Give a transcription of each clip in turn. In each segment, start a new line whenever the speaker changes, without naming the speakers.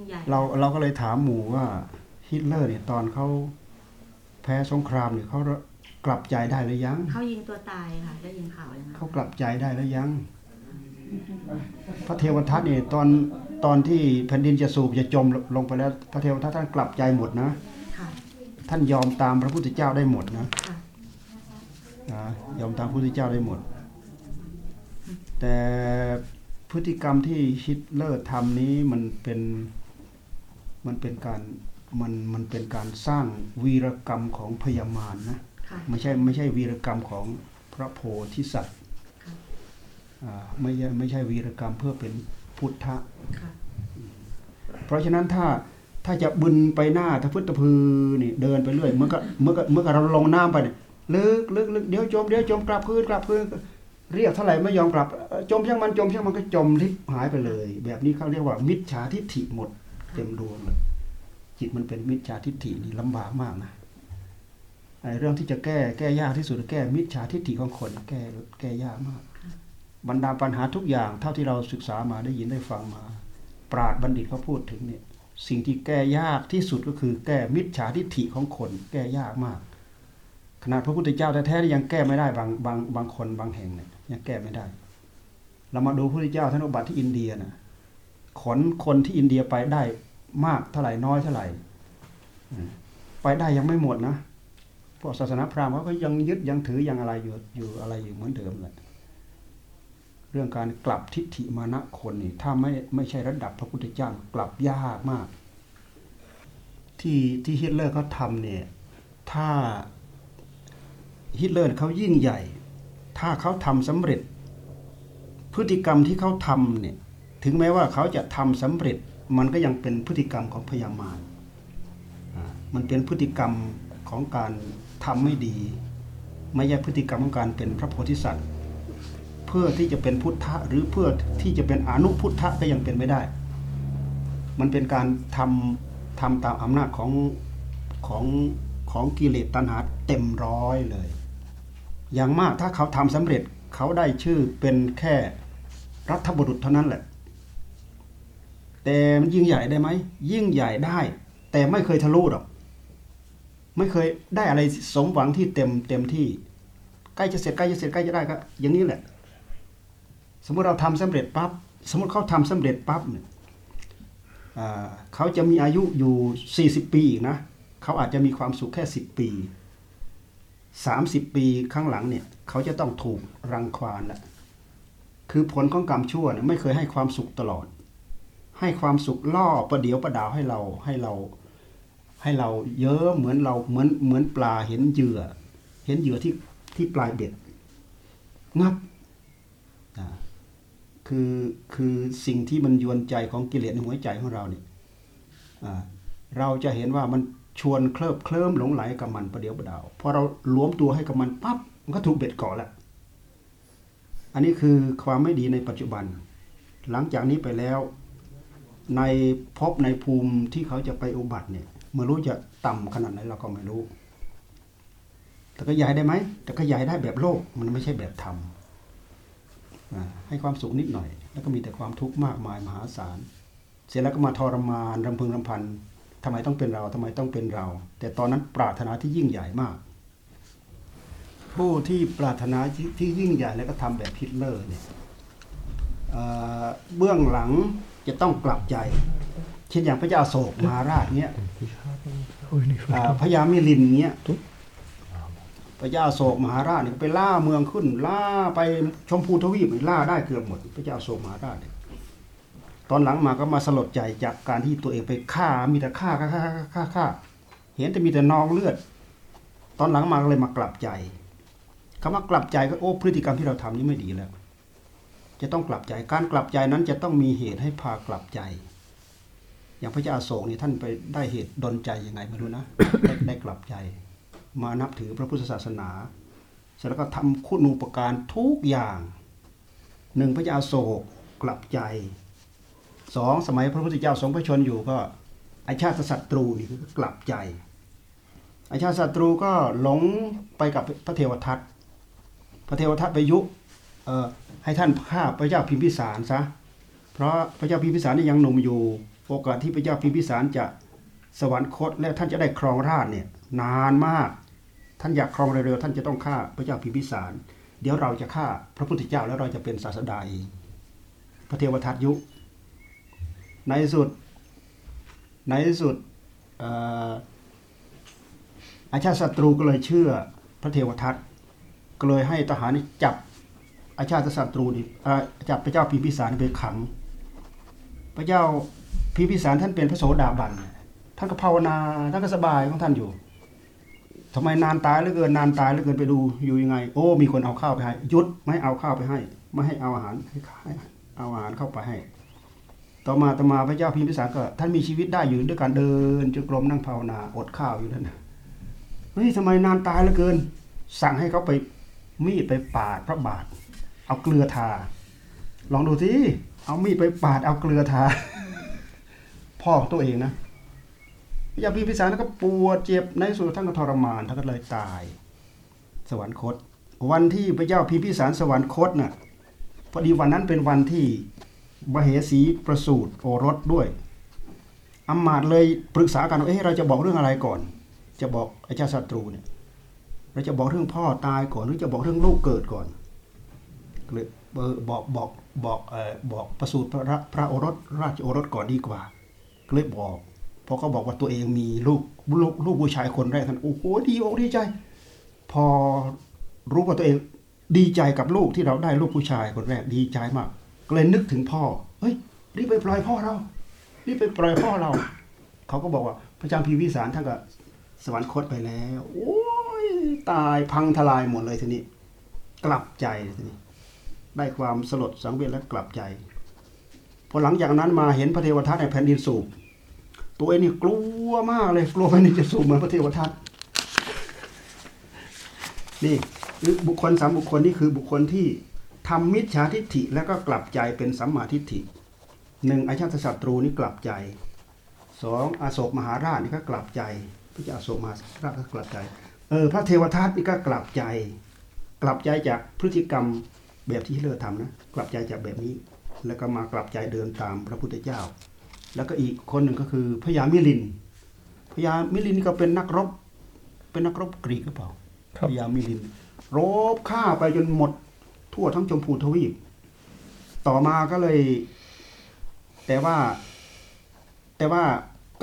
ยิ่งใหญ่
เราเราก็เลยถามหมู่ว่าฮิตเลอร์เนี่ยตอนเขาแพ้สงครามเนี่ยเขากลับใจได้หรือยัง
เขายิงตัวตายค่ะได้ยินข่าวอย่างนั้น
เขากลับใจได้หรือยัง พระเทวทัตเนี่ยตอนตอนที่แผ่นดินจะสูบจะจมลงไปแล้ว พระเทวทัตท่านกลับใจหมดนะ
ค่ะ
ท่านยอมตามพระพุทธเจ้าได้หมดนะ
ค่ะ
นะยอมตามพระพุทธเจ้าได้หมด แต่พฤติกรรมที่ฮิตเลอร์ทำนี้มันเป็น มันเป็นการมันมันเป็นการสร้างวีรกรรมของพญามารนะ
ค่ะ
ไม่ใช่ไม่ใช่วีรกรรมของพระโพธิสัตว์
ค่ะ
อ่าไม่ใช่ไม่ใช่วีรกรรมเพื่อเป็นพุทธะ
ค่ะ
เพราะฉะนั้นถ้าถ้าจะบึนไปหน้าถ้าพุทธพือนี่เดินไปเรื่อยเมื่อก็เมื่อก็เมื่อก็เราลงน้ำไปเนี่ยลึกลึกลึกเดี๋ยวจมเดี๋ยวจมกลับพื้นกลับพื้นเรียกเท่าไหร่ไม่ยอมกลับเอ่อจมช่างมันจมช่างมันก็จมทิพหายไปเลย แบบนี้เขาเรียกว่ามิจฉาทิฏฐิหมด เต็มดวงเลยจิตมันเป็นมิจฉาทิฏฐินี่ลำบากมากนะไอ้เรื่องที่จะแก้แก้ยากที่สุดแก้มิจฉาทิฏฐิของคนแก้แก้ยากมาก บรรดาปัญหาทุกอย่าง เท่าที่เราศึกษามาได้ยินได้ฟังมา ปราดบัณฑิตเขาพูดถึงเนี่ยสิ่งที่แก้ยากที่สุดก็คือแก้มิจฉาทิฏฐิของคน แก้ยากมากขนาดพระพุทธเจ้าแท้ๆยังแก้ไม่ได้บางบางบางคนบางแห่งเนี่ยยังแก้ไม่ได้ เรามาดูพระพุทธเจ้าท่านอุบัติที่อินเดียนะ ขนคนที่อินเดียไปได้มากเท่าไหร่น้อยเท่าไหร่ไปได้ยังไม่หมดนะพวกศาสนาพราหมณ์เขาก็ยังยึดยังถือยังอะไรอยู่อยู่อะไรอยู่เหมือนเดิมแหละเรื่องการกลับทิฏฐิมานะคนนี่ถ้าไม่ไม่ใช่ระดับพระพุทธเจ้ากลับยากมาก ที่ที่ฮิตเลอร์เขาทำเนี่ยถ้าฮิตเลอร์เขายิ่งใหญ่ ถ้าเขาทำสำเร็จ พฤติกรรมที่เขาทำเนี่ย ถึงแม้ว่าเขาจะทำสำเร็จมันก็ยังเป็นพฤติกรรมของพยามารมันเป็นพฤติกรรมของการทำไม่ดี ไม่ใช่พฤติกรรมของการเป็นพระโพธิสัตว์ เพื่อที่จะเป็นพุทธะหรือเพื่อที่จะเป็นอนุพุทธะก็ยังเป็นไม่ได้ มันเป็นการทำทำตามอำนาจของของของกิเลสตัณหาเต็มร้อยเลย อย่างมากถ้าเขาทำสำเร็จเขาได้ชื่อเป็นแค่รัฐบุรุษเท่านั้นแหละ แต่มันยิ่งใหญ่ได้ไหมยิ่งใหญ่ได้ แต่ไม่เคยทะลุหรอก ไม่เคยได้อะไรสมหวังที่เต็มเต็มที่ ใกล้จะเสร็จใกล้จะเสร็จใกล้จะได้ก็อย่างนี้แหละ สมมติเราทำสำเร็จปั๊บสมมติเขาทำสำเร็จปั๊บเนี่ยเขาจะมีอายุอยู่ 40ปีอีนะเขาอาจจะมีความสุขแค่ 10 ปี 30 ปีข้างหลังเนี่ยเขาจะต้องถูกรังควานแหละคือผลของกรรมชั่วไม่เคยให้ความสุขตลอด ให้ความสุขล่อประเดียวประดาวให้เราให้เราให้เราเยอะเหมือนเราเหมือนเหมือนปลาเห็นเหยื่อ เห็นเหยื่อที่ที่ปลายเบ็ดงับอ่าคือคือสิ่งที่มันยวนใจของกิเลสในหัวใจของเราเนี่ยอ่าเราจะเห็นว่ามันชวนเคลิบเคลิ้มหลงไหลกับมันประเดียวประดาวพอเราหลวมตัวให้กับมันปั๊บมันก็ถูกเบ็ดเกาะแล้วอันนี้คือความไม่ดีในปัจจุบัน หลังจากนี้ไปแล้ว ในภพในภูมิที่เขาจะไปอุบัติเนี่ยไม่รู้จะต่ำขนาดไหนเราก็ไม่รู้ แต่ก็ย้ายได้ไหม แต่ก็ย้ายได้แบบโลก มันไม่ใช่แบบธรรมอ่าให้ความสุขนิดหน่อย แล้วก็มีแต่ความทุกข์มากมายมหาศาล เสร็จแล้วก็มาทรมานรำพึงรำพันทำไมต้องเป็นเราทำไมต้องเป็นเรา แต่ตอนนั้นปรารถนาที่ยิ่งใหญ่มาก ผู้ที่ปรารถนาที่ยิ่งใหญ่แล้วก็ทำแบบฮิตเลอร์เนี่ยเบื้องหลัง จะต้องกลับใจ เช่นอย่างพระเจ้าโศกมหาราชเนี่ย
Oj, ni
อ่า
förstår.
พญามิลินเงี้ยพระเจ้าโศกมหาราชเนี่ยไปล่าเมืองขึ้น ล่าไปชมพูทวีปนี่ล่าได้เกือบหมด พระเจ้าโศกมหาราชเนี่ยตอนหลังมาก็มาสลดใจจากการที่ตัวเองไปฆ่ามีแต่ฆ่าฆ่าฆ่าฆ่าฆ่าฆ่าเห็นแต่มีแต่นองเลือด ตอนหลังมาก็เลยมากลับใจคำว่ากลับใจก็โอ้พฤติกรรมที่เราทำนี่ไม่ดีแล้ว จะต้องกลับใจ การกลับใจนั้นจะต้องมีเหตุให้พากลับใจ อย่างพระเจ้าโศกนี่ท่านไปได้เหตุดลใจยังไงไม่รู้นะได้ได้กลับใจ มานับถือพระพุทธศาสนาเสร็จแล้วก็ทำคุณูปการทุกอย่างหนึ่งพระเจ้าโศกกลับใจสองสมัยพระพุทธเจ้าทรงพระชนอยู่ก็อาชาติศัตรูนี่ก็กลับใจ อาชาติศัตรูก็หลงไปกับพระเทวทัตพระเทวทัตไปยุ ให้ท่านฆ่าพระเจ้าพิมพิสารซะเพราะพระเจ้าพิมพิสารนี่ยังหนุ่มอยู่ โอกาสที่พระเจ้าพิมพิสารจะสวรรคตและท่านจะได้ครองราชเนี่ยนานมาก ท่านอยากครองเร็วๆท่านจะต้องฆ่าพระเจ้าพิมพิสาร เดี๋ยวเราจะฆ่าพระพุทธเจ้าแล้วเราจะเป็นศาสดาเองพระเทวทัตยุ ในสุดในสุดอาชาติศัตรูก็เลยเชื่อพระเทวทัตก็เลยให้ทหารจับ อาชาติศัตรูนี่จับพระเจ้าพิมพิสารไปขัง พระเจ้าพิมพิสารท่านเป็นพระโสดาบันท่านก็ภาวนาท่านก็สบายของท่านอยู่ทำไมนานตายเหลือเกินนานตายเหลือเกินไปดูอยู่ยังไง โอ้ มีคนเอาข้าวไปให้ยุดไม่ให้เอาข้าวไปให้ ไม่ให้เอาอาหารให้ให้เอาอาหารเข้าไปให้ ต่อมาต่อมาพระเจ้าพิมพิสารก็ท่านมีชีวิตได้อยู่ด้วยการเดินจงกรมนั่งภาวนาอดข้าวอยู่นั่นนะเฮ้ยทำไมนานตายเหลือเกิน สั่งให้เขาไปมีดไปปาดพระบาท เอาเกลือทา ลองดูสิเอามีดไปปาดเอาเกลือทา พ่อของตัวเองนะพระเจ้าพิพิสารก็ปวดเจ็บในสุดท่านก็ทรมานท่านก็เลยตาย สวรรคต วันที่พระเจ้าพิพิสารสวรรคตน่ะพอดีวันนั้นเป็นวันที่มเหสีประสูติโอรสด้วยอำมาตย์เลยปรึกษากันว่าเอ๊ะเราจะบอกเรื่องอะไรก่อน จะบอกไอ้เจ้าศัตรูเนี่ย เราจะบอกเรื่องพ่อตายก่อนหรือจะบอกเรื่องลูกเกิดก่อน ก็เลยเอบอกบอกบอกบอกประสูติพระพระโอรสราชโอรสก่อนดีกว่าก็เลยบอกพอเขาบอกว่าตัวเองมีลูกลูกลูกผู้ชายคนแรกท่านโอ้โหดีอกดีใจ พอรู้ว่าตัวเองดีใจกับลูกที่เราได้ลูกผู้ชายคนแรกดีใจมากก็เลยนึกถึงพ่อเฮ้ยรีบไปปล่อยพ่อเรารีบไปปล่อยพ่อเราเขาก็บอกว่าพระจ้าพิมพิสารท่านก็สวรรคตไปแล้ว โอ้ยตายพังทลายหมดเลยทีนี้ กลับใจทีนี้ ได้ความสลดสังเวชและกลับใจพอหลังจากนั้นมาเห็นพระเทวทัตในแผ่นดินสูบตัวเองนี่กลัวมากเลยกลัวแผ่นดินจะสูบเหมือนพระเทวทัตนี่บุคคลสามบุคคลนี่คือบุคคลที่ทำมิจฉาทิฏฐิแล้วก็กลับใจเป็นสัมมาทิฏฐิหนึ่งอาชาติศัตรูนี่กลับใจสองอาโศกมหาราชนี่ก็กลับใจพระเจ้าอาโศกมหาราชก็กลับใจเออพระเทวทัตนี่ก็กลับใจ กลับใจจากพฤติกรรม แบบที่ฮิตเลอร์ทำนะกลับใจจากแบบนี้ แล้วก็มากลับใจเดินตามพระพุทธเจ้า แล้วก็อีกคนหนึ่งก็คือพญามิลินพญามิลินนี่ก็เป็นนักรบ เป็นนักรบกรีกหรือเปล่า
ครับ
พญามิลิน รบฆ่าไปจนหมด ทั่วทั้งชมพูทวีป ต่อมาก็เลย แต่ว่า แต่ว่า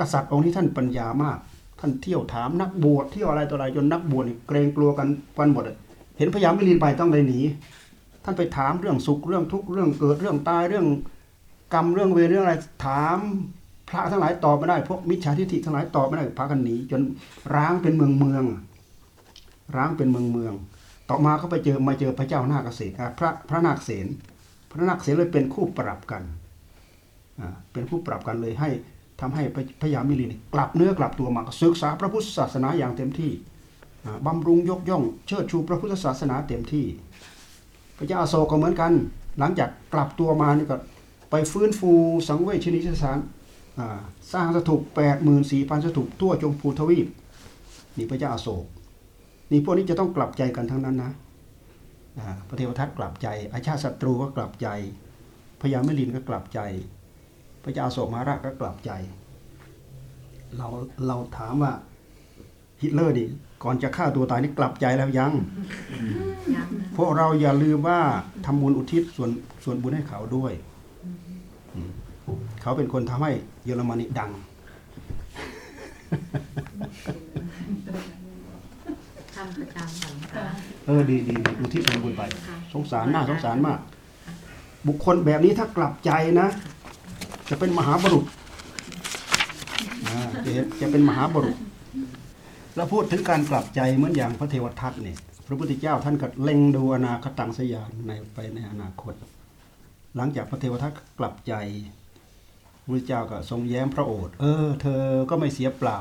กษัตริย์องค์ที่ท่านปัญญามาก ท่านเที่ยวถามนักบวชเที่ยวอะไรต่ออะไรจนนักบวชนี่เกรงกลัวกันกันหมดอะเห็นพญามิลินไปต้องเลยหนี ท่านไปถามเรื่องสุขเรื่องทุกข์เรื่องเกิดเรื่องตายเรื่องกรรมเรื่องเวรเรื่องอะไรถามพระทั้งหลายตอบไม่ได้ พวกมิจฉาทิฏฐิทั้งหลายตอบไม่ได้พากันหนีจนร้างเป็นเมืองเมือง ร้างเป็นเมืองเมือง ต่อมาก็ไปเจอมาเจอพระเจ้านาคเษนพระพระนาคเษนพระนาคเษนเลยเป็นคู่ปรับกันเป็นคู่ปรับกันเลยให้ทำให้พระยามิลินกลับเนื้อกลับตัวมาศึกษาพระพุทธศาสนาอย่างเต็มที่อ่าบำรุงยกย่องเชิดชูพระพุทธศาสนาเต็มที่ พระเจ้าอโศกก็เหมือนกัน หลังจากกลับตัวมานี่ก็ไปฟื้นฟูสังเวชนิสสารสร้างสถูปแปดหมื่นสี่พันสถูปทั่วจงภูทวีปนี่พระเจ้าอโศกนี่พวกนี้จะต้องกลับใจกันทั้งนั้นนะพระเทวทัตกลับใจ อาชาติศัตรูก็กลับใจพญามิลินก็กลับใจ พระเจ้าอาโศกมหาราก็กลับใจ เราเราถามว่า ฮิตเลอร์ดิก่อนจะฆ่าตัวตายนี่กลับใจแล้วยัง
ยังนะ
พวกเราอย่าลืมว่าทำบุญอุทิศส่วนส่วนบุญให้เขาด้วยอืมเขาเป็นคนทำให้เยอรมนีดัง
ทำประจำของค่ะ
เออดีดีดีอุทิศส่วนบุญไป
ค่ะ
สงสารน่าสงสารมาก บุคคลแบบนี้ถ้ากลับใจนะ จะเป็นมหาบุรุษอ่าจะจะเป็นมหาบุรุษ แล้วพูดถึงการกลับใจเหมือนอย่างพระเทวทัตเนี่ย พระพุทธเจ้าท่านก็เล็งดูอนาคตังสยานในไปในอนาคต หลังจากพระเทวทัตกลับใจพระพุทธเจ้าก็ทรงแย้มพระโอษฐ์เออ เธอก็ไม่เสียเปล่า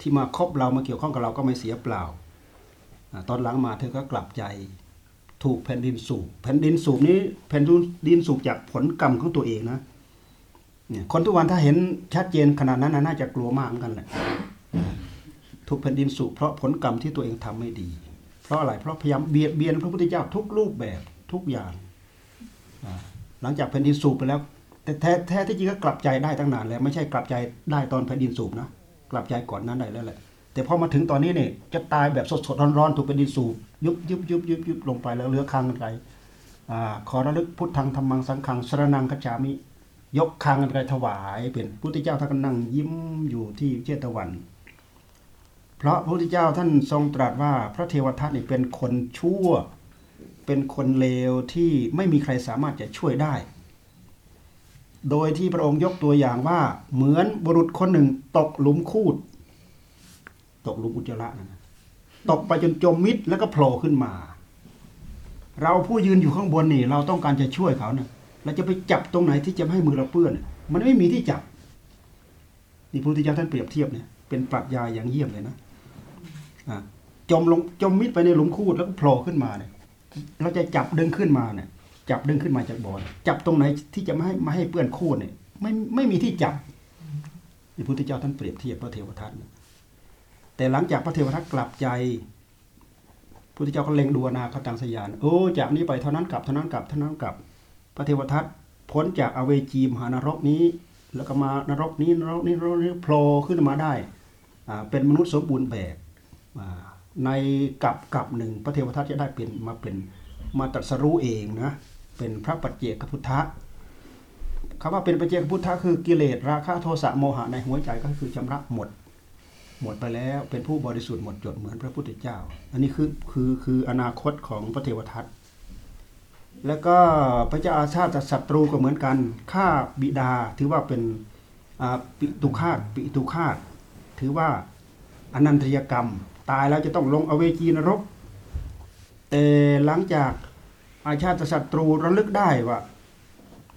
ที่มาคบเรามาเกี่ยวข้องกับเราก็ไม่เสียเปล่า ตอนหลังมาเธอก็กลับใจถูกแผ่นดินสูบแผ่นดินสูบนี้แผ่นดินสูบจากผลกรรมของตัวเองนะเนี่ยคนทุกวันถ้าเห็นชัดเจนขนาดนั้นนะน่าจะกลัวมากเหมือนกันแหละ ถูกแผ่นดินสูบเพราะผลกรรมที่ตัวเองทำไม่ดี เพราะอะไรเพราะพยายามเบียดเบียนพระพุทธเจ้าทุกรูปแบบทุกอย่าง หลังจากแผ่นดินสูบไปแล้ว แต่แท้แท้ที่จริงก็กลับใจได้ตั้งนานแล้ว ไม่ใช่กลับใจได้ตอนแผ่นดินสูบนะกลับใจก่อนนั้นได้แล้วแหละ แต่พอมาถึงตอนนี้เนี่ยจะตายแบบสดๆร้อนๆถูกแผ่นดินสูบยุบยุบยุบยุบยุบลงไปแล้วเลือคางกันไกลอ่าขอระลึกพุทธังธรรมังสังฆังสรนังคัจฉามิ ยกคางกันไกลถวาย เป็นพุทธเจ้าท่านก็นั่งยิ้มอยู่ที่เจตวัน เพราะพระพุทธเจ้าท่านทรงตรัสว่าพระเทวทัตนี่เป็นคนชั่ว เป็นคนเลวที่ไม่มีใครสามารถจะช่วยได้ โดยที่พระองค์ยกตัวอย่างว่าเหมือนบุรุษคนหนึ่งตกหลุมคูด ตกหลุมอุจจาระนะ ตกไปจนจมมิดแล้วก็โผล่ขึ้นมา เราผู้ยืนอยู่ข้างบนนี่ เราต้องการจะช่วยเขาเนี่ยเราจะไปจับตรงไหนที่จะให้มือเราเปื้อน มันไม่มีที่จับนี่พระพุทธเจ้าท่านเปรียบเทียบเนี่ยเป็นปรัชญาอย่างเยี่ยมเลยนะ จมลงจมมิดไปในหลุมคูดแล้วก็โผล่ขึ้นมาเนี่ยเราจะจับดึงขึ้นมาเนี่ย จับดึงขึ้นมาจากบ่อจับตรงไหนที่จะไม่ให้ไม่ให้เปื้อนคูดเนี่ย ไม่ไม่มีที่จับพระพุทธเจ้าท่านเปรียบเทียบพระเทวทัตแต่หลังจากพระเทวทัตกลับใจพระพุทธเจ้าก็เล็งดูอนาคตังสยานโอ้จากนี้ไปเท่านั้นกลับเท่านั้นกลับเท่านั้นกลับ พระเทวทัตพ้นจากอเวจีมหานรกนี้ แล้วก็มานรกนี้นรกนี้นรกนี้โผล่ขึ้นมาได้อ่าเป็นมนุษย์สมบูรณ์แบบ ในกับกับหนึ่งพระเทวทัตจะได้เป็นมาเป็นมาตรัสรู้เองนะเป็นพระปัจเจกพุทธะคำว่าเป็นปัจเจกพุทธะคือกิเลสราคะโทสะโมหะในหัวใจก็คือชำระหมด หมดไปแล้วเป็นผู้บริสุทธิ์หมดจดเหมือนพระพุทธเจ้า อันนี้คือคือคืออนาคตของพระเทวทัตแล้วก็พระเจ้าอาชาติศัตรูก็เหมือนกันฆ่าบิดาถือว่าเป็นปิตุคาตปิตุคาตถือว่าอนันตริยกรรม ตายแล้วจะต้องลงอเวจีนรก แต่หลังจากอาชาติศัตรูระลึกได้ว่า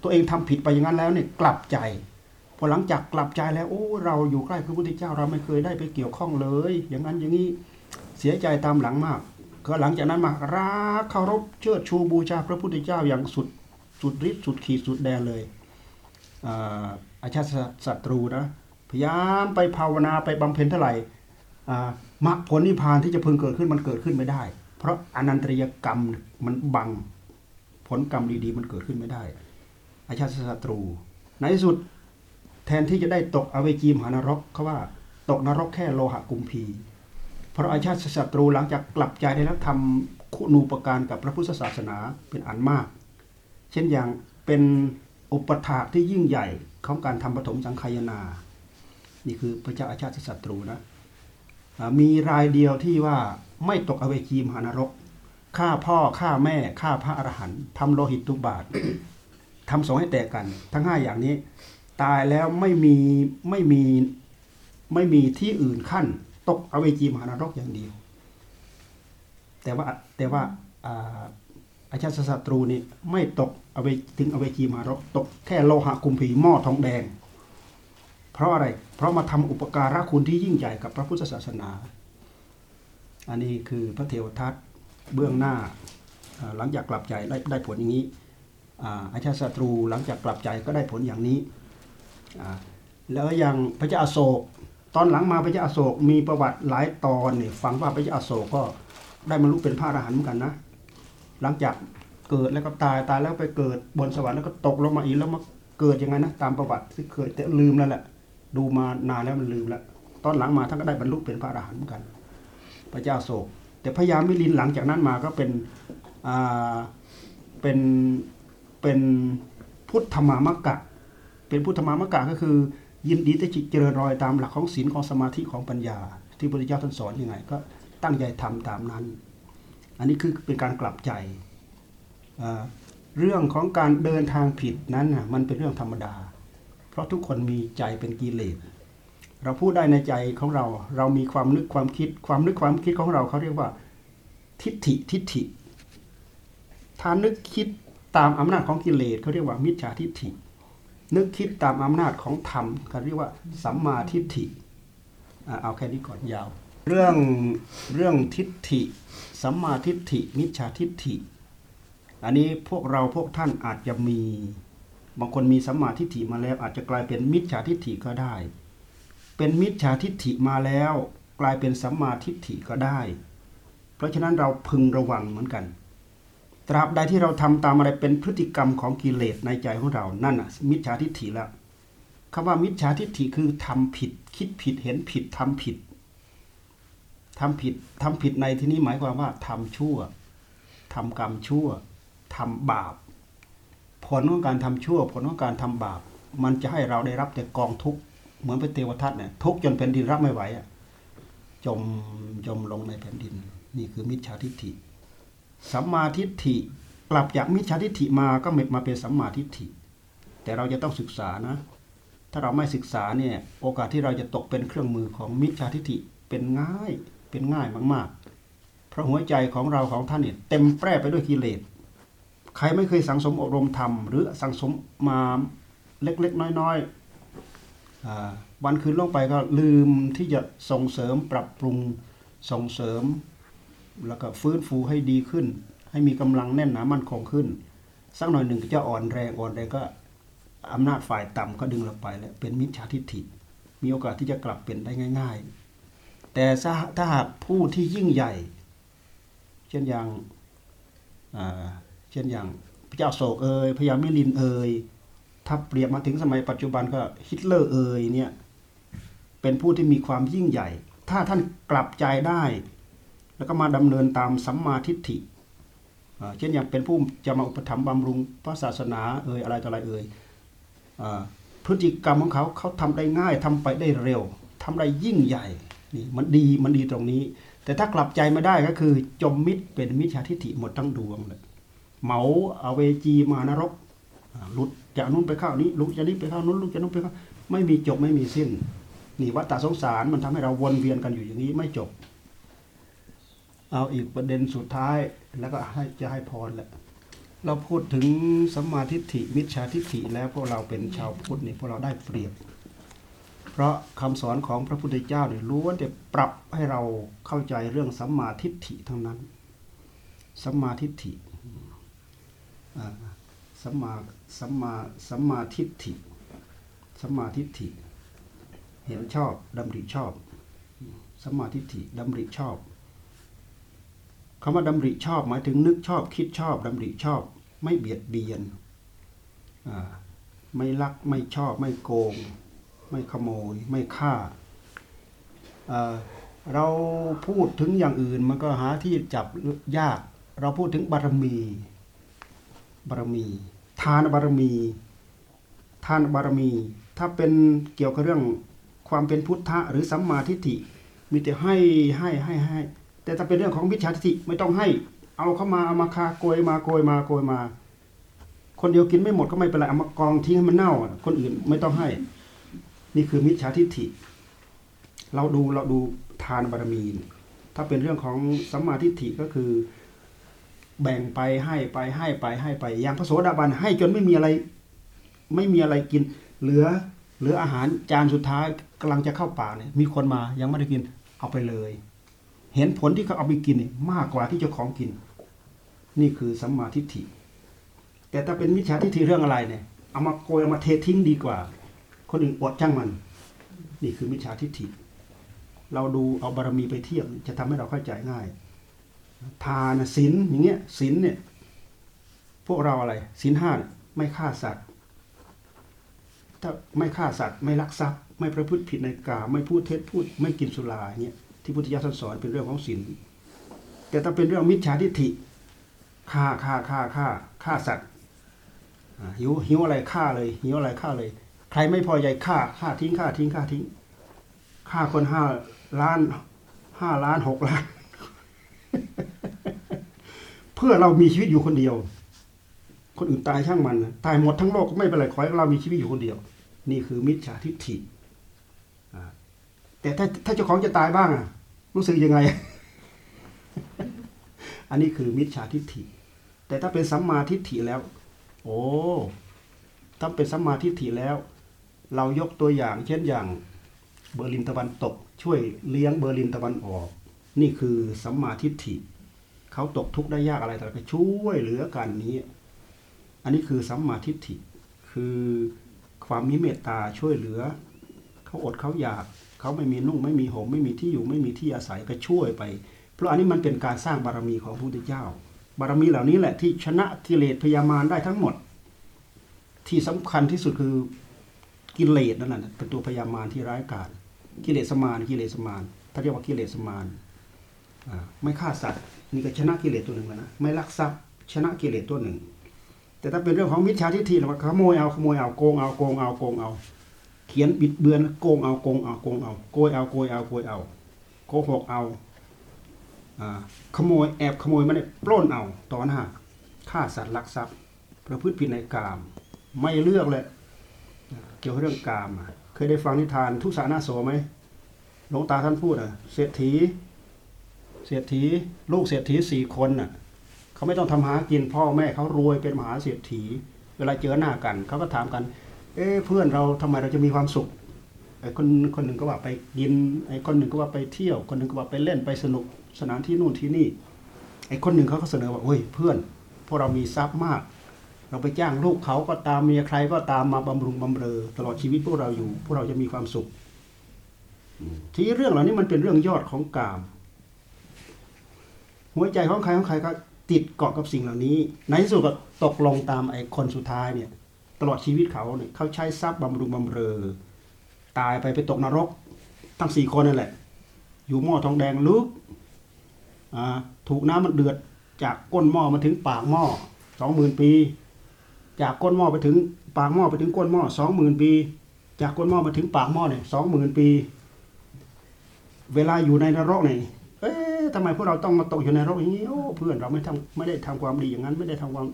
ตัวเองทำผิดไปอย่างนั้นแล้วเนี่ยกลับใจพอหลังจากกลับใจแล้วโอ้เราอยู่ใกล้พระพุทธเจ้าเราไม่เคยได้ไปเกี่ยวข้องเลย อย่างนั้นอย่างนี้เสียใจตามหลังมากก็หลังจากนั้นมารักเคารพเชิดชูบูชาพระพุทธเจ้าอย่างสุดสุดฤทธิ์สุดขีดสุดแดนเลยอาชาติศัตรูนะพยายามไปภาวนาไปบำเพ็ญเท่าไหร่ มรรคผลนิพพานที่จะพึงเกิดขึ้นมันเกิดขึ้นไม่ได้ เพราะอนันตริยกรรมมันบังผลกรรมดีๆ มันเกิดขึ้นไม่ได้ อาชาติศัตรู ในที่สุดแทนที่จะได้ตกอเวจีมหานรกเขาว่าตกนรกแค่โลหะกุมพี เพราะอาชาติศัตรูหลังจากกลับใจได้แล้วทำคุณูปการกับพระพุทธศาสนาเป็นอันมาก เช่นอย่างเป็นอุปถากที่ยิ่งใหญ่ของการทำปฐมสังขายนา นี่คือพระเจ้าอาชาติศัตรูนะ มีรายเดียวที่ว่าไม่ตกอเวจีมหานรกฆ่าพ่อฆ่าแม่ฆ่าพระอรหันต์ทำโลหิตตุบาททำสองให้แตกกัน ทั้งห้าอย่างนี้ ตายแล้วไม่มีไม่มีไม่มีที่อื่นขั้น ตกอเวจีมหานรกอย่างเดียว แต่ว่าแต่ว่าอ่าอาชาติศัตรูนี่ไม่ตกอเวถึงอเวจีมหานรก ตกแค่โลหะกุมพีหม้อทองแดง เพราะอะไร เพราะมาทำอุปการะคุณที่ยิ่งใหญ่กับพระพุทธศาสนา อันนี้คือพระเทวทัตเบื้องหน้าหลังจากกลับใจได้ได้ผลอย่างนี้อาชาศัตรูหลังจากกลับใจก็ได้ผลอย่างนี้ แล้วอย่างพระเจ้าอโศก ตอนหลังมาพระเจ้าอโศกมีประวัติหลายตอนเนี่ยฟังว่าพระเจ้าอโศกก็ได้บรรลุเป็นพระอรหันต์เหมือนกันนะ หลังจากเกิดแล้วก็ตายตายแล้วไปเกิดบนสวรรค์แล้วก็ตกลงมาอีกแล้วมาเกิดยังไงนะตามประวัติที่เคยแต่ลืมแล้วแหละ ดูมานานแล้วมันลืมแล้วตอนหลังมาท่านก็ได้บรรลุเป็นพระอรหันต์เหมือนกัน พระเจ้าโศก แต่พระยามิลินหลังจากนั้นมาก็เป็นเป็นเป็นพุทธมามกะ เป็นพุทธมามกะก็คือ ยินดีที่จิตเจริญรอยตามหลักของศีลของสมาธิของปัญญา ที่พระพุทธเจ้าท่านสอนยังไง ก็ตั้งใจทำตามนั้น อันนี้คือเป็นการกลับใจเรื่องของการเดินทางผิดนั้นน่ะมันเป็นเรื่องธรรมดา ราะทุกคนมีใจเป็นกิเลส เราพูดได้ในใจของเรา เรามีความนึกความคิด ความนึกความคิดของเราเขาเรียกว่า ทิฏฐิทิฏฐิ ถ้านึกคิดตามอำนาจของกิเลสเขาเรียกว่ามิจฉาทิฏฐิ นึกคิดตามอำนาจของธรรมเขาเรียกว่าสัมมาทิฏฐิ เอาแค่นี้ก่อนยาว เรื่องเรื่องทิฏฐิ สัมมาทิฏฐิ มิจฉาทิฏฐิ อันนี้พวกเราพวกท่านอาจจะมี บางคนมีสัมมาทิฏฐิมาแล้ว อาจจะกลายเป็นมิจฉาทิฏฐิก็ได้ เป็นมิจฉาทิฏฐิมาแล้ว กลายเป็นสัมมาทิฏฐิก็ได้ เพราะฉะนั้นเราพึงระวังเหมือนกัน ตราบใดที่เราทำตามอะไรเป็นพฤติกรรมของกิเลสในใจของเรา นั่นน่ะ มิจฉาทิฏฐิแล้วคำว่ามิจฉาทิฏฐิคือทำผิด คิดผิดเห็นผิดทำผิดทำผิดทำผิดในที่นี้หมายความว่าทำชั่วทำกรรมชั่วทำบาป ผลของการทำชั่ว ผลของการทำบาป มันจะให้เราได้รับแต่กองทุกข์เหมือนเป็นเทวทัตเนี่ยทุกข์จนแผ่นดินรับไม่ไหวอะจมจมลงในแผ่นดิน นี่คือมิจฉาทิฏฐิสัมมาทิฏฐิกลับจากมิจฉาทิฏฐิมาก็เม็ดมาเป็นสัมมาทิฏฐิ แต่เราจะต้องศึกษานะ ถ้าเราไม่ศึกษาเนี่ยโอกาสที่เราจะตกเป็นเครื่องมือของมิจฉาทิฏฐิเป็นง่ายเป็นง่ายมากๆ เพราะหัวใจของเราของท่านเนี่ยเต็มแปร่ไปด้วยกิเลส ใครไม่เคยสังสมอบรมธรรม หรือสังสมมาเล็กๆ น้อยๆวันคืนล่วงไปก็ลืมที่จะส่งเสริมปรับปรุงส่งเสริม แล้วก็ฟื้นฟูให้ดีขึ้น ให้มีกำลังแน่นหนามั่นคงขึ้น สักหน่อยหนึ่งจะอ่อนแรงอ่อนแรงก็อำนาจฝ่ายต่ำก็ดึงเราไปแล้วเป็นมิจฉาทิฏฐิมีโอกาสที่จะกลับเป็นได้ง่าย ๆ แต่ถ้าหากผู้ที่ยิ่งใหญ่ เช่นอย่างอ่า ช่นอย่างพระเจ้าโศกเอ่ยพญามิลินเอ่ยถ้าเปรียบมาถึงสมัยปัจจุบันก็ฮิตเลอร์เอ่ยเนี่ยเป็นผู้ที่มีความยิ่งใหญ่ ถ้าท่านกลับใจได้ แล้วก็มาดำเนินตามสัมมาทิฏฐิเช่นอย่างเป็นผู้จะมาอุปถัมภ์บำรุงพระศาสนาเอ่ยอะไรต่ออะไรเอ่ยอพฤติกรรมของเขาเขาทำได้ง่ายทำไปได้เร็วทำได้ยิ่งใหญ่นี่มันดีมันดีตรงนี้ แต่ถ้ากลับใจไม่ได้ก็คือจมมิดเป็นมิจฉาทิฏฐิหมดทั้งดวงเลย เหมาเอาเวจีมานรกหลุดจากนู้นไปเข้านี้ลุกจากนี้ไปเข้านู้นลุกจากนู้นไปเข้าไม่มีจบไม่มีสิ้นนี่วัฏสงสารมันทำให้เราวนเวียนกันอยู่อย่างนี้ไม่จบ เอาอีกประเด็นสุดท้ายแล้วก็ให้จะให้พรแหละเราพูดถึงสัมมาทิฏฐิมิจฉาทิฏฐิแล้วพวกเราเป็นชาวพุทธนี่พวกเราได้เปรียบ เพราะคำสอนของพระพุทธเจ้าเนี่ยล้วนแต่ปรับให้เราเข้าใจเรื่องสัมมาทิฏฐิทั้งนั้นสัมมาทิฏฐิ สัมมาสัมมาสัมมาทิฏฐิสัมมาทิฏฐิ เห็นชอบดำริชอบสัมมาทิฏฐิดำริชอบคำว่าดำริชอบหมายถึงนึกชอบ คิดชอบดำริชอบ ไม่เบียดเบียนไม่ลักไม่ชอบ ไม่โกง ไม่ขโมย ไม่ฆ่าอ่าเราพูดถึงอย่างอื่นมันก็หาที่จับยาก เราพูดถึงบารมี บารมี ทานบารมี ทานบารมี ถ้าเป็นเกี่ยวกับเรื่องความเป็นพุทธะหรือสัมมาทิฏฐิ มีแต่ให้ให้ให้ให้แต่ถ้าเป็นเรื่องของมิจฉาทิฏฐิไม่ต้องให้ เอาเข้ามาเอามาคาโกยมาโกยมาโกยมา คนเดียวกินไม่หมดก็ไม่เป็นไรเอามากองทิ้งให้มันเน่า คนอื่นไม่ต้องให้ นี่คือมิจฉาทิฏฐิ เราดูเราดูทานบารมี ถ้าเป็นเรื่องของสัมมาทิฏฐิก็คือ แบ่งไปให้ไปให้ไปให้ไปอย่างพระโสดาบันให้จนไม่มีอะไร ไม่มีอะไรกิน เหลือเหลืออาหารจานสุดท้ายกำลังจะเข้าป่าเนี่ยมีคนมายังไม่ได้กินเอาไปเลย เห็นผลที่เขาเอาไปกินเนี่ยมากกว่าที่เจ้าของกิน นี่คือสัมมาทิฏฐิ แต่ถ้าเป็นมิจฉาทิฏฐิเรื่องอะไรเนี่ยเอามาโกยเอามาเททิ้งดีกว่า คนอื่นอดจ้างมัน นี่คือมิจฉาทิฏฐิ เราดูเอาบารมีไปเทียบจะทำให้เราเข้าใจง่าย ทานศีลอย่างเงี้ยศีลเนี่ยพวกเราอะไรศีลห้าไม่ฆ่าสัตว์ ถ้าไม่ฆ่าสัตว์ไม่ลักทรัพย์ ไม่ประพฤติผิดในกาไม่พูดเท็จพูด ไม่กินสุราเนี่ยที่พุทธิยถาสอนเป็นเรื่องของศีลแต่ถ้าเป็นเรื่องมิจฉาทิฏฐิฆ่าฆ่าฆ่าฆ่าฆ่าสัตว์หิวหิวอะไรฆ่าเลยหิวอะไรฆ่าเลย ใครไม่พอใจฆ่าฆ่าทิ้งฆ่าทิ้งฆ่าทิ้งฆ่าคนห้าล้านห้าล้านหกล้าน เพื่อเรามีชีวิตอยู่คนเดียว คนอื่นตายช่างมันนะตายหมดทั้งโลกก็ไม่เป็นไรขอให้เรามีชีวิตอยู่คนเดียว นี่คือมิจฉาทิฏฐิแต่ถ้าถ้าเจ้าของจะตายบ้างอะรู้สึกยังไง อันนี้คือมิจฉาทิฏฐิ แต่ถ้าเป็นสัมมาทิฏฐิแล้ว โอ้ถ้าเป็นสัมมาทิฏฐิแล้ว เรายกตัวอย่าง เช่นอย่างเบอร์ลินตะวันตก ช่วยเลี้ยงเบอร์ลินตะวันออก นี่คือสัมมาทิฏฐิ เขาตกทุกข์ได้ยากอะไรแต่างๆช่วยเหลือกันนี้ อันนี้คือสัมมาทิฏฐิ คือความมีเมตตาช่วยเหลือ เขาอดเขาอยาก เขาไม่มีนุ่งไม่มีห่มไม่มีที่อยู่ไม่มีที่อาศัยก็ช่วยไป เพราะอันนี้มันเป็นการสร้างบารมีของพระพุทธเจ้า บารมีเหล่านี้แหละที่ชนะกิเลสพยามารได้ทั้งหมด ที่สำคัญที่สุดคือกิเลสนั่นแหละเป็นตัวพยามารที่ร้ายกาจกิเลสมารกิเลสมารถ้าเรียกว่ากิเลสมารอ่า ไม่ฆ่าสัตว์นี่ก็ชนะกิเลสตัวหนึ่งแล้วนะไม่ลักทรัพย์ ชนะกิเลสตัวหนึ่ง แต่ถ้าเป็นเรื่องของมิจฉาทิฏฐิเราขโมยเอาขโมยเอาโกงเอาโกงเอาโกงเอา เขียนบิดเบือนโกงเอาโกงเอาโกงเอาโกยเอาโกยเอาโกยเอาโกหกเอาขโมยแอบขโมยมันเนี่ยปล้นเอาต่อหน้าฆ่าสัตว์ลักทรัพย์ประพฤติผิดในกาม ไม่เลือกเลยเกี่ยวกับเรื่องกาม เคยได้ฟังนิทานทุสานาโสไหมหลวงตาท่านพูดอะเศรษฐี เศรษฐีลูกเศรษฐีสี่คนน่ะเขาไม่ต้องทำหากินพ่อแม่เขารวยเป็นมหาเศรษฐี เวลาเจอหน้ากันเขาก็ถามกัน เอ้เพื่อนเราทำไมเราจะมีความสุขไอ้คนคนหนึ่งก็ว่าไปกินไอ้คนหนึ่งก็ว่าไปเที่ยว คนหนึ่งก็ว่าไปเล่นไปสนุกสนานที่นู่นที่นี่ไอ้คนหนึ่งเขาก็เสนอว่าเฮ้ยเพื่อนพวกเรามีทรัพย์มาก เราไปจ้างลูกเขาก็ตามเมียใครก็ตามมาบำรุงบำเรอ ตลอดชีวิตพวกเราอยู่ พวกเราจะมีความสุข ทีนี้เรื่องเหล่านี้มันเป็นเรื่องยอดของกาม หัวใจของใครของใครก็ติดเกาะกับสิ่งเหล่านี้ ในที่สุดก็ตกลงตามไอ้คนสุดท้ายเนี่ย ตลอดชีวิตเขาเนี่ยเขาใช้ทรัพย์บำรุงบำเรอ ตายไปไปตกนรก ทั้งสี่คนนั่นแหละ อยู่หม้อทองแดงลึกอ่าถูกน้ำมันเดือดจากก้นหม้อมาถึงปากหม้อสองหมื่นปี จากก้นหม้อไปถึงปากหม้อไปถึงก้นหม้อสองหมื่นปี จากก้นหม้อมาถึงปากหม้อเนี่ยสองหมื่นปี เวลาอยู่ในนรกเนี่ย ทำไมพวกเราต้องมาตกอยู่ในนรกอย่างนี้โอ้เพื่อนเราไม่ทำไม่ได้ทำความดีอย่างนั้น ไม่ได้ทำความ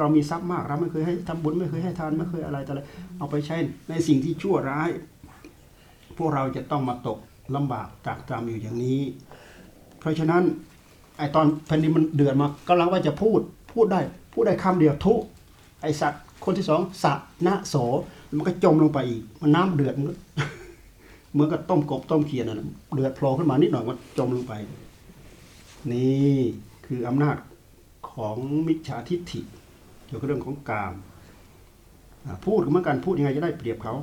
เรามีทรัพย์มากเราไม่เคยให้ทำบุญไม่เคยให้ทานไม่เคยอะไรแต่อะไรเอาไปใช้ในสิ่งที่ชั่วร้าย พวกเราจะต้องมาตกลำบากจากตามอยู่อย่างนี้ เพราะฉะนั้นไอตอนแผ่นดินมันเดือดมากำลังว่าจะพูดพูดได้พูดได้คำเดียวทุไอสัตว์คนที่สองสัตนะโสมันก็จมลงไปอีก มันน้ำเดือดมันเหมือนกับต้มกบต้มเขียดนั่นะเดือดโผล่ขึ้นมานิดหน่อยมันจมลงไป นี่คืออำนาจของมิจฉาทิฏฐิเกี่ยวกับเรื่องของกามพูดเหมือนกันพูดยังไงจะได้เปรียบเขา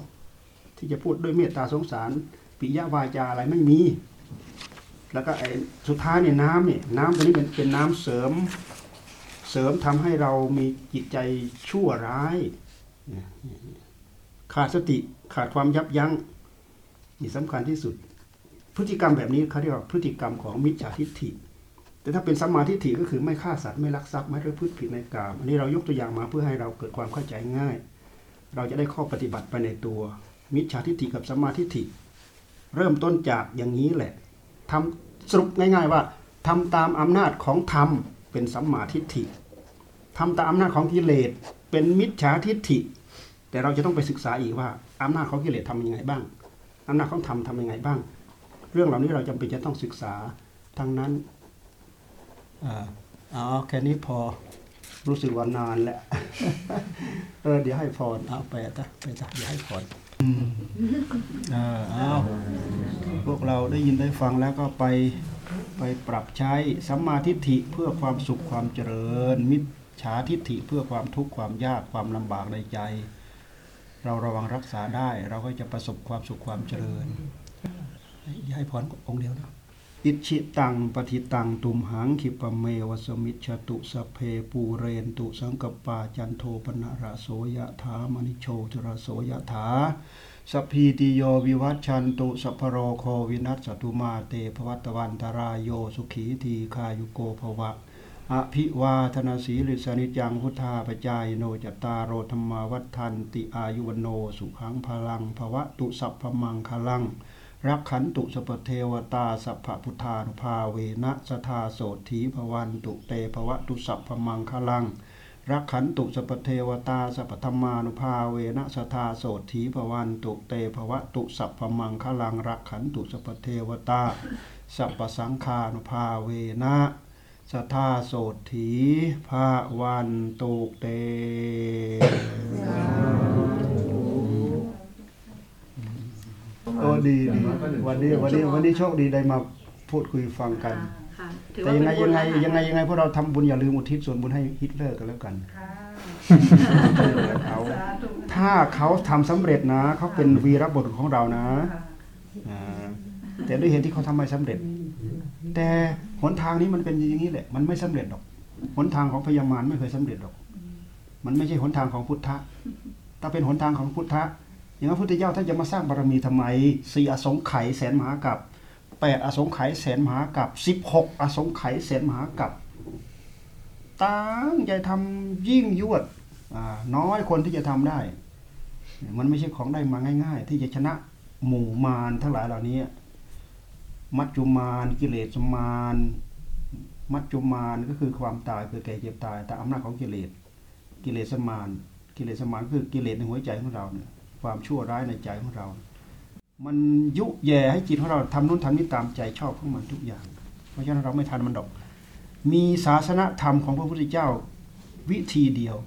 ที่จะพูดด้วยเมตตาสงสารปิยวาจาอะไรไม่มี แล้วก็ไอ้สุดท้ายเนี่ยน้ำเนี่ยน้ำตัวนี้เป็นเป็นน้ำเสริมเสริมทำให้เรามีจิตใจชั่วร้ายเนี่ยขาดสติขาดความยับยั้งนี่สำคัญที่สุด พฤติกรรมแบบนี้เขาเรียกว่าพฤติกรรมของมิจฉาทิฏฐิ แต่ถ้าเป็นสัมมาทิฏฐิก็คือไม่ฆ่าสัตว์ไม่ลักทรัพย์ไม่ประพฤติผิดในกามอันนี้เรายกตัวอย่างมาเพื่อให้เราเกิดความเข้าใจง่าย เราจะได้ข้อปฏิบัติไปในตัว มิจฉาทิฏฐิกับสัมมาทิฏฐิ เริ่มต้นจากอย่างนี้แหละทำสรุปง่าย ๆว่าทำตามอำนาจของธรรมเป็นสัมมาทิฏฐิทำตามอำนาจของกิเลสเป็นมิจฉาทิฏฐิ แต่เราจะต้องไปศึกษาอีกว่าอำนาจของกิเลสทำยังไงบ้างอำนาจของธรรมทำยังไงบ้าง เรื่องเหล่านี้เราจำเป็นจะต้องศึกษาทั้งนั้น อ่าเอาแค่นี้พอรู้สึกว่านานแล้วเออเดี๋ยวให้พรเอาไปอะจ้ะไปจ้ะเดี๋ยวให้พรเออเอาพวกเราได้ยินได้ฟังแล้วก็ไปไปปรับใช้สัมมาทิฏฐิเพื่อความสุขความเจริญ มิจฉาทิฏฐิเพื่อความทุกข์ความยากความลำบากในใจ เราระวังรักษาได้ เราก็จะประสบความสุขความเจริญอย่าให้พรองค์เดียวนะ อิชิตังปฏิตังตุมหังคิปะเมวสมิจฉตุสเพปูเรนตุสังกปาจันโทปนะระโสยะถามณิโชติระโสยะถา สัพพีติโยวิวัชชันตุสัพพะโรโควินัสสะตุมาเต ภะวัตวันตะราโยสุขีทีฆายุโก ภะวะอภิวาทะนะสีลิสสะ นิจจัง วุฑฒาปะจายิโน จัตตาโรธัมมาวัฑฒันติอายุ วัณโณ สุขัง พะลัง ภะวะตุสัพพะมังคะลัง รักขันตุสัพพะเทวะตาสัพพะพุทธานุภาเวนะ สะทาโสตถี ภะวันตุเต ภะวะตุสัพพะมังคะลัง รักขันตุสัพเทวตาสัพธรรมานุภาเวนะสทาโสถีภวันตุเตภวะตุสัพพมังคลัง รักขันตุสัพเทวตาสัพสังฆานุภาเวนะสทาโสถีภวันตุเต โอ้ดีดีวันนี้วันนี้วันนี้โชคดีได้มาพูดคุยฟังกัน
ค่ะถือ
แต่
ว่า
ยังไง
เป็นบุ
ยัง
ญ
ไง
แล้วค่ะ
ยังไงยังไงพวกเราทำบุญอย่าลืมอุทิศส่วนบุญให้ฮิตเลอร์กันแล้วกัน
ค่ะ
เขา
สาธุ
ถ้าเขาทำสำเร็จนะ เขาเป็นวีรบุรุษของเรานะ
ค่ะ
อ่าแต่ด้วยเหตุที่เขาทำไม่สำเร็จ แต่หนทางนี้มันเป็นอย่างนี้แหละ มันไม่สำเร็จหรอกหนทางของพญามารไม่เคยสำเร็จหรอก มันไม่ใช่หนทางของพุทธะถ้าเป็นหนทางของพุทธะ อย่างนั้นพระพุทธเจ้าท่านจะมาสร้างบารมีทำไมสี่อสงไขยแสนมหากับแปดอสงไขยแสนมหากับสิบหกอสงไขยแสนมหากับตั้งใจทำยิ่งยวดน้อยคนที่จะทำได้ มันไม่ใช่ของได้มาง่าย ๆ ที่จะชนะหมู่มารทั้งหลายเหล่านี้ มัจจุมารกิเลสมารมัจจุมารก็คือความตายคือแก่เจ็บตาย แต่อำนาจของกิเลส กิเลสมารกิเลสมารคือกิเลสในหัวใจของเราเนี่ย ความชั่วร้ายในใจของเรา มันยุแย่ให้จิตของเราทำนู้นทำนี้ตามใจชอบของมันทุกอย่าง เพราะฉะนั้นเราไม่ทันมันดอก มีศาสนธรรมของพระพุทธเจ้าวิธีเดียว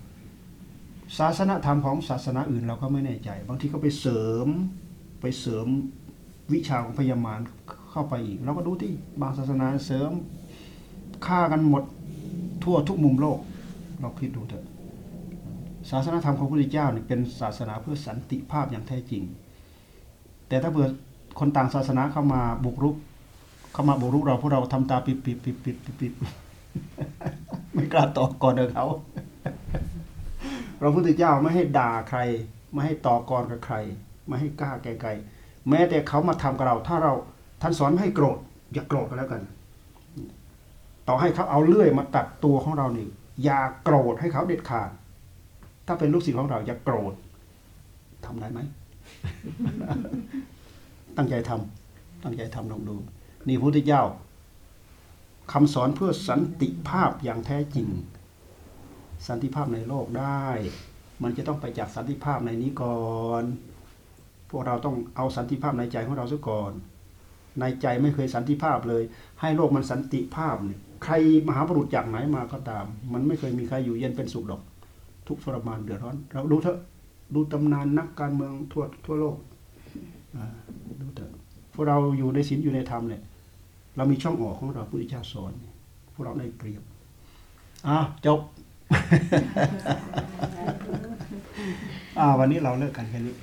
ศาสนธรรมของศาสนาอื่นเราก็ไม่แน่ใจ บางทีก็ไปเสริมไปเสริมวิชาของพญามารเข้าไปอีก เราก็ดูที่บางศาสนาเสริมฆ่ากันหมดทั่วทุกมุมโลก เราคิดดูเถอะ ศาสนาธรรมของพระพุทธเจ้านี่เป็นศาสนาเพื่อสันติภาพอย่างแท้จริง แต่ถ้าเผื่อคนต่างศาสนาเข้ามาบุกรุก เข้ามาบุกรุกเราพวกเราทำตาปิดปิดปิดปิดปิดไม่กล้าต่อกรกับเขาพระพุทธเจ้าไม่ให้ด่าใคร ไม่ให้ต่อกรกับใคร ไม่ให้กล้าแก่ไกลแม้แต่เขามาทำกับเรา ถ้าเราท่านสอนไม่ให้โกรธ อย่าโกรธกันแล้วกัน ต่อให้เขาเอาเลื่อยมาตัดตัวของเรานี่อย่าโกรธให้เขาเด็ดขาด ถ้าเป็นลูกศิษย์ของเราอย่าโกรธทำได้ไหม ตั้งใจทำตั้งใจทำลองดู นี่พระพุทธเจ้าคำสอนเพื่อสันติภาพอย่างแท้จริง สันติภาพในโลกได้ มันจะต้องไปจากสันติภาพในนี้ก่อนพวกเราต้องเอาสันติภาพในใจของเราซะก่อน ในใจไม่เคยสันติภาพเลย ให้โลกมันสันติภาพเนี่ยใครมหาบุรุษจากไหนมาก็ตาม มันไม่เคยมีใครอยู่เย็นเป็นสุขหรอก ทุกทรมานเดือดร้อน เราดูเถอะดูตำนานนักการเมืองทั่วทั่วโลกดูเถอะพวกเราอยู่ในศีลอยู่ในธรรมเนี่ยเรามีช่องออกของเราพุทธเจ้าสอนพวกเราได้เปรียบอ่าจบอ่าวันนี้เราเลิกกันแค่นี้